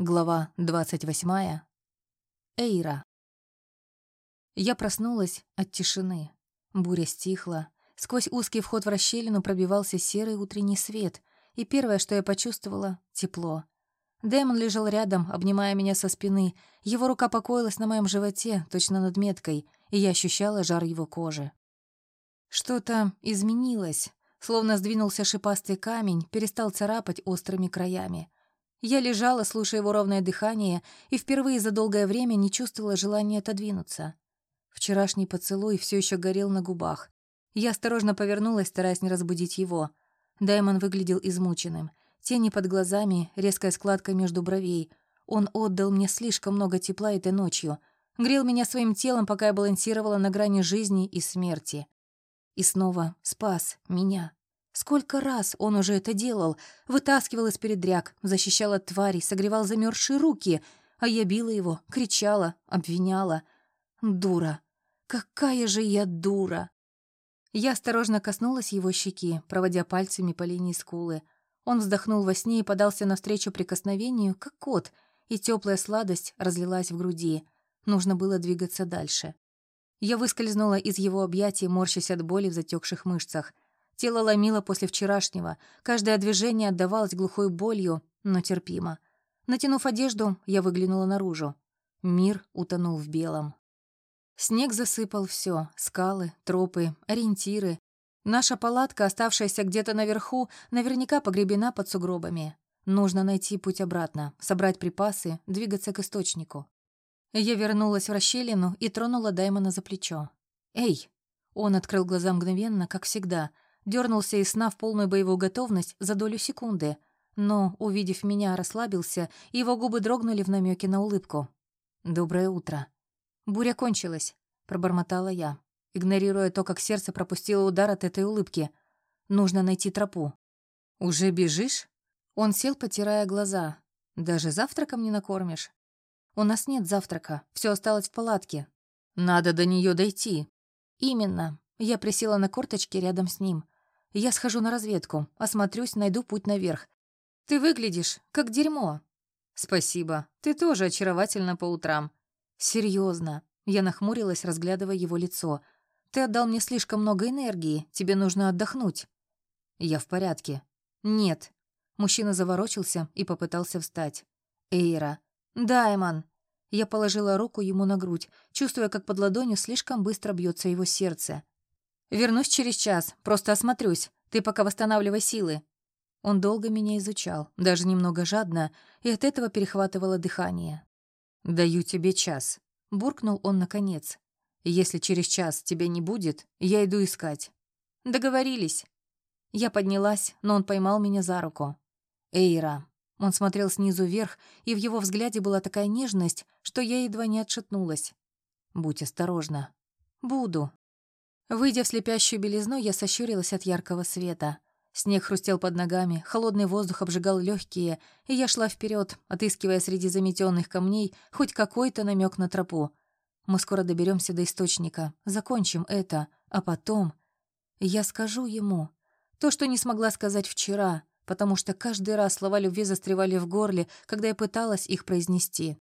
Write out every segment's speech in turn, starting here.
Глава 28. Эйра. Я проснулась от тишины. Буря стихла. Сквозь узкий вход в расщелину пробивался серый утренний свет, и первое, что я почувствовала — тепло. Дэймон лежал рядом, обнимая меня со спины. Его рука покоилась на моем животе, точно над меткой, и я ощущала жар его кожи. Что-то изменилось, словно сдвинулся шипастый камень, перестал царапать острыми краями — я лежала, слушая его ровное дыхание, и впервые за долгое время не чувствовала желания отодвинуться. Вчерашний поцелуй все еще горел на губах. Я осторожно повернулась, стараясь не разбудить его. Даймон выглядел измученным. Тени под глазами, резкая складка между бровей. Он отдал мне слишком много тепла этой ночью. Грел меня своим телом, пока я балансировала на грани жизни и смерти. И снова спас меня. Сколько раз он уже это делал. Вытаскивал из передряг, защищал от тварей, согревал замерзшие руки. А я била его, кричала, обвиняла. Дура. Какая же я дура. Я осторожно коснулась его щеки, проводя пальцами по линии скулы. Он вздохнул во сне и подался навстречу прикосновению, как кот, и теплая сладость разлилась в груди. Нужно было двигаться дальше. Я выскользнула из его объятий, морщась от боли в затекших мышцах — Тело ломило после вчерашнего. Каждое движение отдавалось глухой болью, но терпимо. Натянув одежду, я выглянула наружу. Мир утонул в белом. Снег засыпал все: скалы, тропы, ориентиры. Наша палатка, оставшаяся где-то наверху, наверняка погребена под сугробами. Нужно найти путь обратно, собрать припасы, двигаться к источнику. Я вернулась в расщелину и тронула Даймона за плечо. «Эй!» Он открыл глаза мгновенно, как всегда — дернулся из сна в полную боевую готовность за долю секунды, но, увидев меня, расслабился, и его губы дрогнули в намеке на улыбку. «Доброе утро». «Буря кончилась», — пробормотала я, игнорируя то, как сердце пропустило удар от этой улыбки. «Нужно найти тропу». «Уже бежишь?» Он сел, потирая глаза. «Даже завтраком не накормишь?» «У нас нет завтрака, все осталось в палатке». «Надо до нее дойти». «Именно». Я присела на корточки рядом с ним. Я схожу на разведку, осмотрюсь, найду путь наверх. Ты выглядишь как дерьмо. Спасибо. Ты тоже очаровательна по утрам. Серьезно. Я нахмурилась, разглядывая его лицо. Ты отдал мне слишком много энергии. Тебе нужно отдохнуть. Я в порядке. Нет. Мужчина заворочился и попытался встать. Эйра. Даймон. Я положила руку ему на грудь, чувствуя, как под ладонью слишком быстро бьется его сердце. Вернусь через час, просто осмотрюсь. Ты пока восстанавливай силы». Он долго меня изучал, даже немного жадно, и от этого перехватывало дыхание. «Даю тебе час», — буркнул он наконец. «Если через час тебя не будет, я иду искать». «Договорились». Я поднялась, но он поймал меня за руку. «Эйра». Он смотрел снизу вверх, и в его взгляде была такая нежность, что я едва не отшатнулась. «Будь осторожна». «Буду», Выйдя в слепящую белизну, я сощурилась от яркого света. Снег хрустел под ногами, холодный воздух обжигал легкие, и я шла вперед, отыскивая среди заметенных камней хоть какой-то намек на тропу. Мы скоро доберемся до источника, закончим это, а потом... Я скажу ему то, что не смогла сказать вчера, потому что каждый раз слова любви застревали в горле, когда я пыталась их произнести.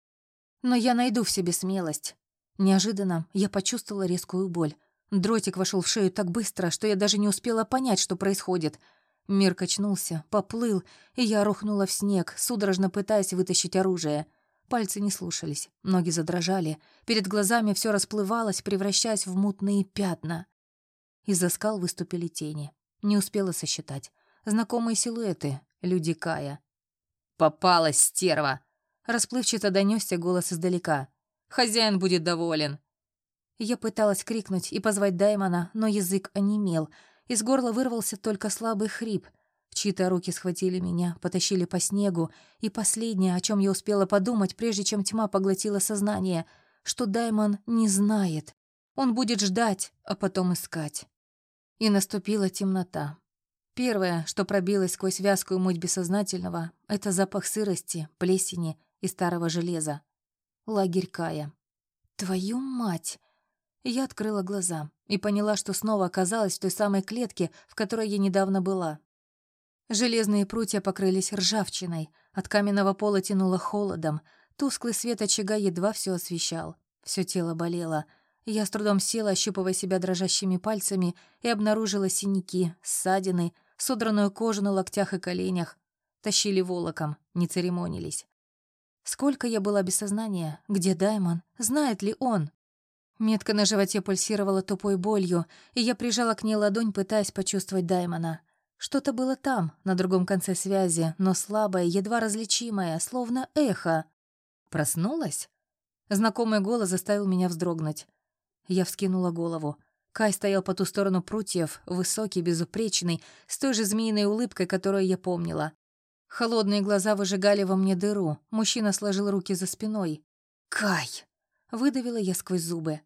Но я найду в себе смелость. Неожиданно я почувствовала резкую боль. Дротик вошел в шею так быстро, что я даже не успела понять, что происходит. Мир качнулся, поплыл, и я рухнула в снег, судорожно пытаясь вытащить оружие. Пальцы не слушались, ноги задрожали, перед глазами все расплывалось, превращаясь в мутные пятна. Из-за скал выступили тени. Не успела сосчитать. Знакомые силуэты, люди Кая. «Попалась, стерва!» Расплывчато донесся голос издалека. «Хозяин будет доволен!» Я пыталась крикнуть и позвать Даймона, но язык онемел. Из горла вырвался только слабый хрип. Чьи-то руки схватили меня, потащили по снегу, и последнее, о чем я успела подумать, прежде чем тьма поглотила сознание, что Даймон не знает. Он будет ждать, а потом искать. И наступила темнота. Первое, что пробилось сквозь вязкую муть бессознательного, это запах сырости, плесени и старого железа. Лагерь Кая. Твою мать! Я открыла глаза и поняла, что снова оказалась в той самой клетке, в которой я недавно была. Железные прутья покрылись ржавчиной, от каменного пола тянуло холодом, тусклый свет очага едва все освещал. Все тело болело. Я с трудом села, ощупывая себя дрожащими пальцами, и обнаружила синяки, ссадины, содранную кожу на локтях и коленях. Тащили волоком, не церемонились. Сколько я была без сознания? Где Даймон? Знает ли он? Метка на животе пульсировала тупой болью, и я прижала к ней ладонь, пытаясь почувствовать Даймона. Что-то было там, на другом конце связи, но слабое, едва различимое, словно эхо. Проснулась? Знакомый голос заставил меня вздрогнуть. Я вскинула голову. Кай стоял по ту сторону прутьев, высокий, безупречный, с той же змеиной улыбкой, которую я помнила. Холодные глаза выжигали во мне дыру. Мужчина сложил руки за спиной. «Кай!» — выдавила я сквозь зубы.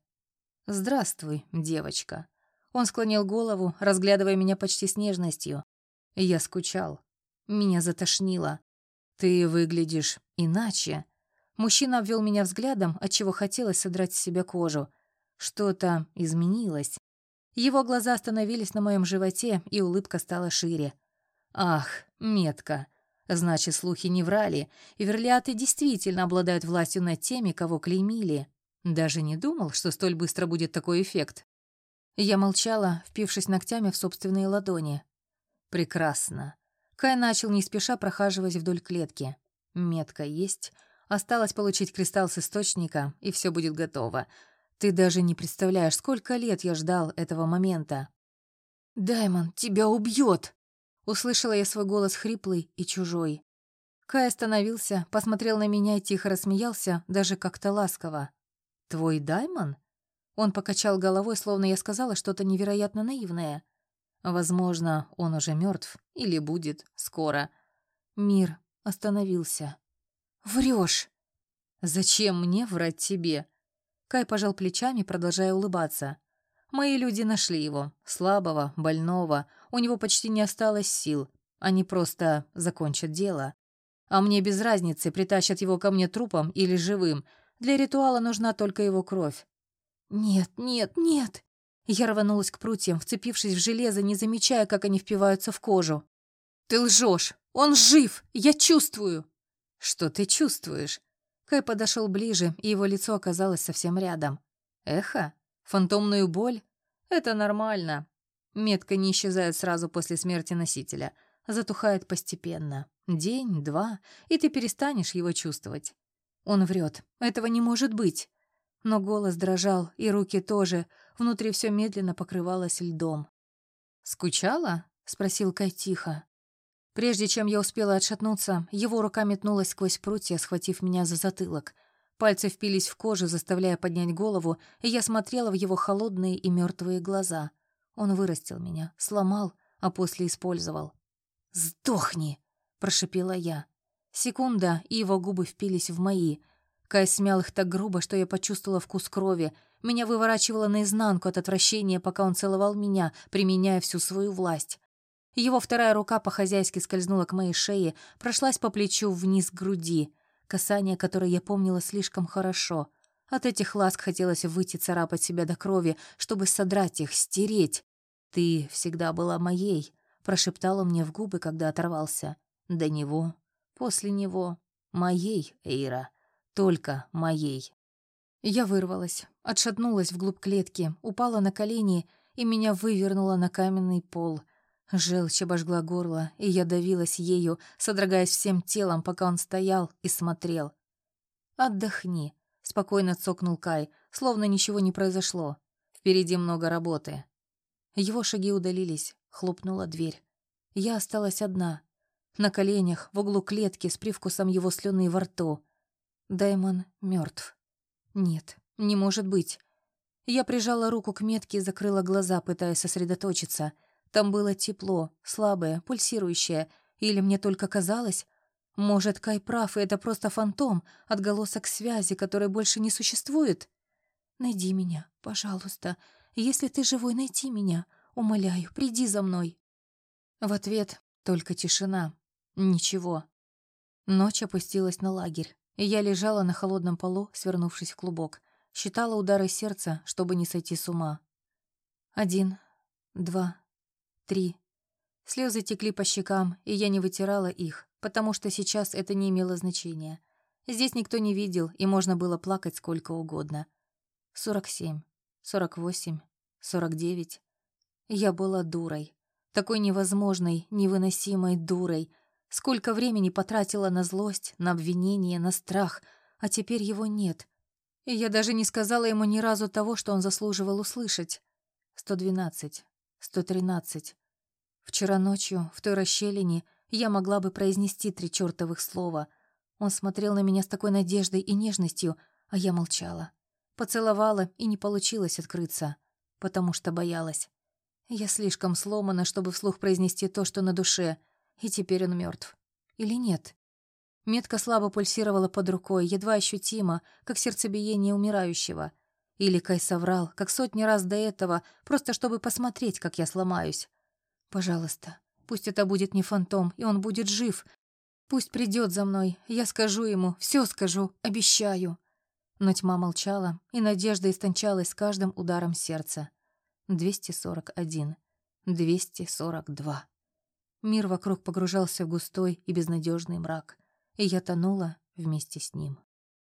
«Здравствуй, девочка». Он склонил голову, разглядывая меня почти с нежностью. Я скучал. Меня затошнило. «Ты выглядишь иначе». Мужчина обвел меня взглядом, отчего хотелось содрать с себя кожу. Что-то изменилось. Его глаза остановились на моем животе, и улыбка стала шире. «Ах, метка. Значит, слухи не врали, и верлиаты действительно обладают властью над теми, кого клеймили. Даже не думал, что столь быстро будет такой эффект. Я молчала, впившись ногтями в собственные ладони. Прекрасно. Кай начал не спеша прохаживать вдоль клетки. Метка есть. Осталось получить кристалл с источника, и все будет готово. Ты даже не представляешь, сколько лет я ждал этого момента. «Даймон тебя убьет!» Услышала я свой голос хриплый и чужой. Кай остановился, посмотрел на меня и тихо рассмеялся, даже как-то ласково. «Твой Даймон?» Он покачал головой, словно я сказала что-то невероятно наивное. Возможно, он уже мертв или будет скоро. Мир остановился. Врешь. Зачем мне врать тебе? Кай пожал плечами, продолжая улыбаться. Мои люди нашли его, слабого, больного. У него почти не осталось сил. Они просто закончат дело. А мне без разницы, притащат его ко мне трупом или живым. Для ритуала нужна только его кровь. «Нет, нет, нет!» Я рванулась к прутьям, вцепившись в железо, не замечая, как они впиваются в кожу. «Ты лжешь! Он жив! Я чувствую!» «Что ты чувствуешь?» Кай подошел ближе, и его лицо оказалось совсем рядом. «Эхо? Фантомную боль? Это нормально. Метка не исчезает сразу после смерти носителя, затухает постепенно. День, два, и ты перестанешь его чувствовать. Он врет. Этого не может быть. Но голос дрожал, и руки тоже. Внутри все медленно покрывалось льдом. «Скучала?» — спросил Кай тихо. Прежде чем я успела отшатнуться, его рука метнулась сквозь прутья, схватив меня за затылок. Пальцы впились в кожу, заставляя поднять голову, и я смотрела в его холодные и мертвые глаза. Он вырастил меня, сломал, а после использовал. «Сдохни!» — прошипела я. Секунда, и его губы впились в мои — Кай смял их так грубо, что я почувствовала вкус крови. Меня выворачивало наизнанку от отвращения, пока он целовал меня, применяя всю свою власть. Его вторая рука по-хозяйски скользнула к моей шее, прошлась по плечу вниз к груди, касание, которое я помнила слишком хорошо. От этих ласк хотелось выйти царапать себя до крови, чтобы содрать их, стереть. «Ты всегда была моей», — прошептал он мне в губы, когда оторвался. «До него, после него, моей, Эйра» только моей. Я вырвалась, отшатнулась вглубь клетки, упала на колени и меня вывернуло на каменный пол. Желчь обожгла горло, и я давилась ею, содрогаясь всем телом, пока он стоял и смотрел. «Отдохни», — спокойно цокнул Кай, словно ничего не произошло. «Впереди много работы». Его шаги удалились, хлопнула дверь. Я осталась одна, на коленях, в углу клетки с привкусом его слюны во рту. Даймон мертв. Нет, не может быть. Я прижала руку к метке и закрыла глаза, пытаясь сосредоточиться. Там было тепло, слабое, пульсирующее. Или мне только казалось? Может, Кай прав, и это просто фантом, отголосок связи, который больше не существует? Найди меня, пожалуйста. Если ты живой, найди меня. Умоляю, приди за мной. В ответ только тишина. Ничего. Ночь опустилась на лагерь. И я лежала на холодном полу, свернувшись в клубок. Считала удары сердца, чтобы не сойти с ума. Один, два, три. Слезы текли по щекам, и я не вытирала их, потому что сейчас это не имело значения. Здесь никто не видел, и можно было плакать сколько угодно. Сорок семь, сорок восемь, сорок девять. Я была дурой. Такой невозможной, невыносимой дурой. Сколько времени потратила на злость, на обвинение, на страх, а теперь его нет. И я даже не сказала ему ни разу того, что он заслуживал услышать. Сто двенадцать, сто тринадцать. Вчера ночью, в той расщелине, я могла бы произнести три чертовых слова. Он смотрел на меня с такой надеждой и нежностью, а я молчала. Поцеловала, и не получилось открыться, потому что боялась. Я слишком сломана, чтобы вслух произнести то, что на душе, и теперь он мертв. Или нет? Метка слабо пульсировала под рукой, едва ощутимо, как сердцебиение умирающего. Или Кай соврал, как сотни раз до этого, просто чтобы посмотреть, как я сломаюсь. Пожалуйста, пусть это будет не фантом, и он будет жив. Пусть придет за мной, я скажу ему, все скажу, обещаю. Но тьма молчала, и надежда истончалась с каждым ударом сердца. 241. 242. Мир вокруг погружался в густой и безнадежный мрак, и я тонула вместе с ним.